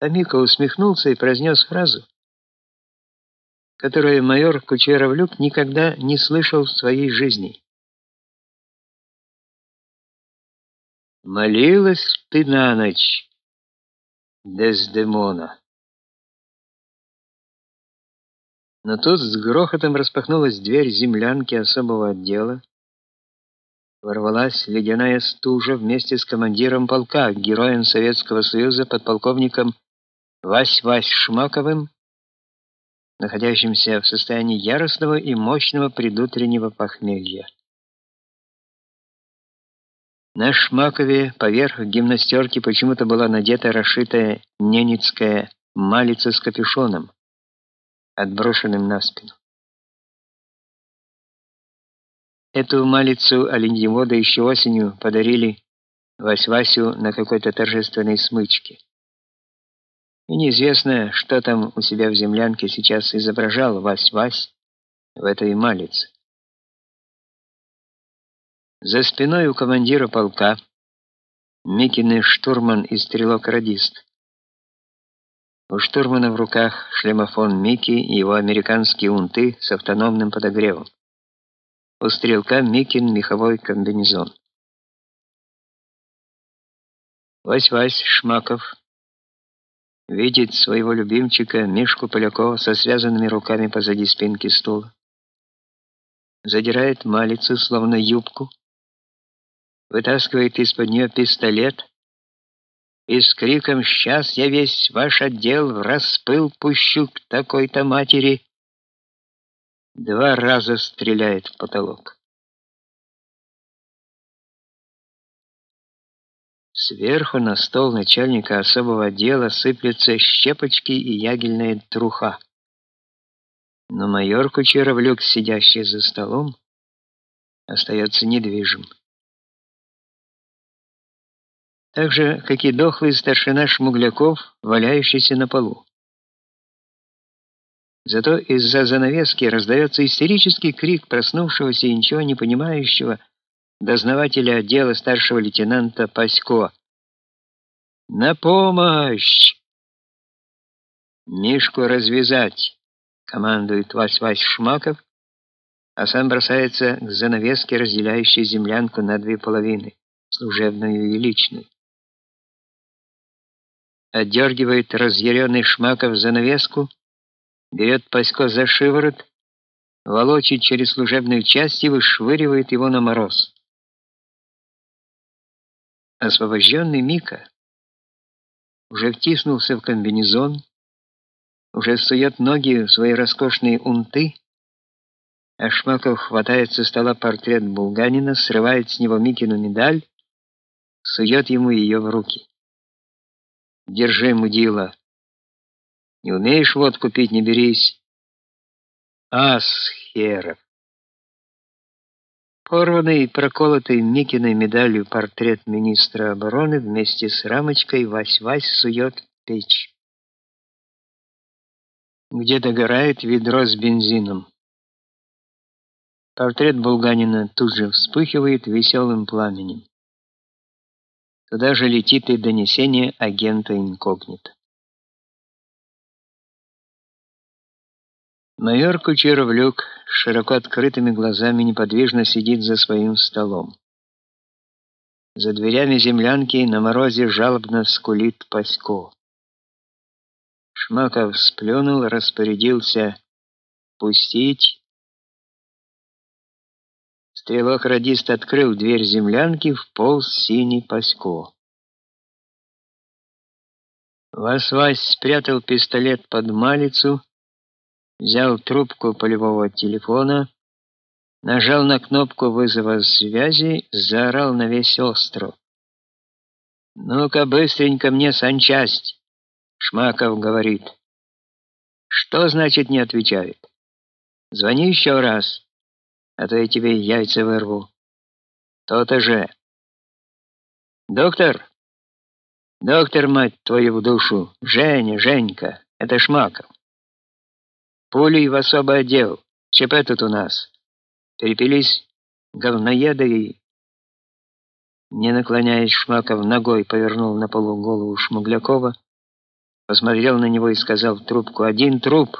А Мика усмехнулся и произнес фразу, которую майор Кучеровлюк никогда не слышал в своей жизни. Молилась ты на ночь, Дездемона. Но тут с грохотом распахнулась дверь землянки особого отдела. Ворвалась ледяная стужа вместе с командиром полка, героем Советского Союза, подполковником Вась-Вась Шмаковым, находящимся в состоянии яростного и мощного предутреннего похмелья. На Шмакове поверх гимнастерки почему-то была надета расшитая ненецкая малица с капюшоном отброшенным на спину. Эту малицу оленевода еще осенью подарили Вась-Васю на какой-то торжественной смычке. И неизвестно, что там у себя в землянке сейчас изображал Вась-Вась в этой малице. За спиной у командира полка Микины штурман и стрелок-радист у штурмана в руках шлемофон Микки и его американские унты с автономным подогревом. У стрелка Микин меховой комбинезон. Вась-Вась Шмаков видит своего любимчика Мишку Полякова со связанными руками позади спинки стула. Задирает малицу, словно юбку, вытаскивает из-под нее пистолет и с криком «Сейчас я весь ваш отдел в распыл пущу к такой-то матери!» Два раза стреляет в потолок. Сверху на стол начальника особого отдела сыплются щепочки и ягельная труха. Но майор Кучеровлюк, сидящий за столом, остается недвижим так же, как и дохлый старшина Шмугляков, валяющийся на полу. Зато из-за занавески раздается истерический крик проснувшегося и ничего не понимающего дознавателя отдела старшего лейтенанта Пасько. «На помощь!» «Мишку развязать!» — командует Вась-Вась Шмаков, а сам бросается к занавеске, разделяющей землянку на две половины, служебную и личную отдергивает разъяренный Шмаков занавеску, берет Пасько за шиворот, волочит через служебную часть и вышвыривает его на мороз. Освобожденный Мика уже втиснулся в комбинезон, уже сует ноги в свои роскошные унты, а Шмаков хватает со стола портрет Булганина, срывает с него Микину медаль, сует ему ее в руки. Держи, мудила. Не умеешь водку пить, не берись. Ас херов. Порванный и проколотый Микиной медалью портрет министра обороны вместе с рамочкой Вась-Вась сует в печь. Где догорает ведро с бензином. Портрет Булганина тут же вспыхивает веселым пламенем. Туда же летит и донесение агента инкогнито. Майор Кучеровлюк широко открытыми глазами неподвижно сидит за своим столом. За дверями землянки на морозе жалобно скулит Пасько. Шмаков сплюнул, распорядился пустить Стрелок-радист открыл дверь землянки, вполз синий Пасько. Вась-Вась спрятал пистолет под малицу, взял трубку полевого телефона, нажал на кнопку вызова связи, заорал на весь остров. «Ну-ка, быстренько мне санчасть!» Шмаков говорит. «Что значит не отвечает?» «Звони еще раз» а то я тебе яйца вырву. То-то же. Доктор? Доктор, мать твою в душу. Женя, Женька, это Шмаков. Пулей в особый отдел. ЧП тут у нас. Перепились говноеды и... Не наклоняясь, Шмаков ногой повернул на полу голову Шмуглякова, посмотрел на него и сказал в трубку: "Один труп".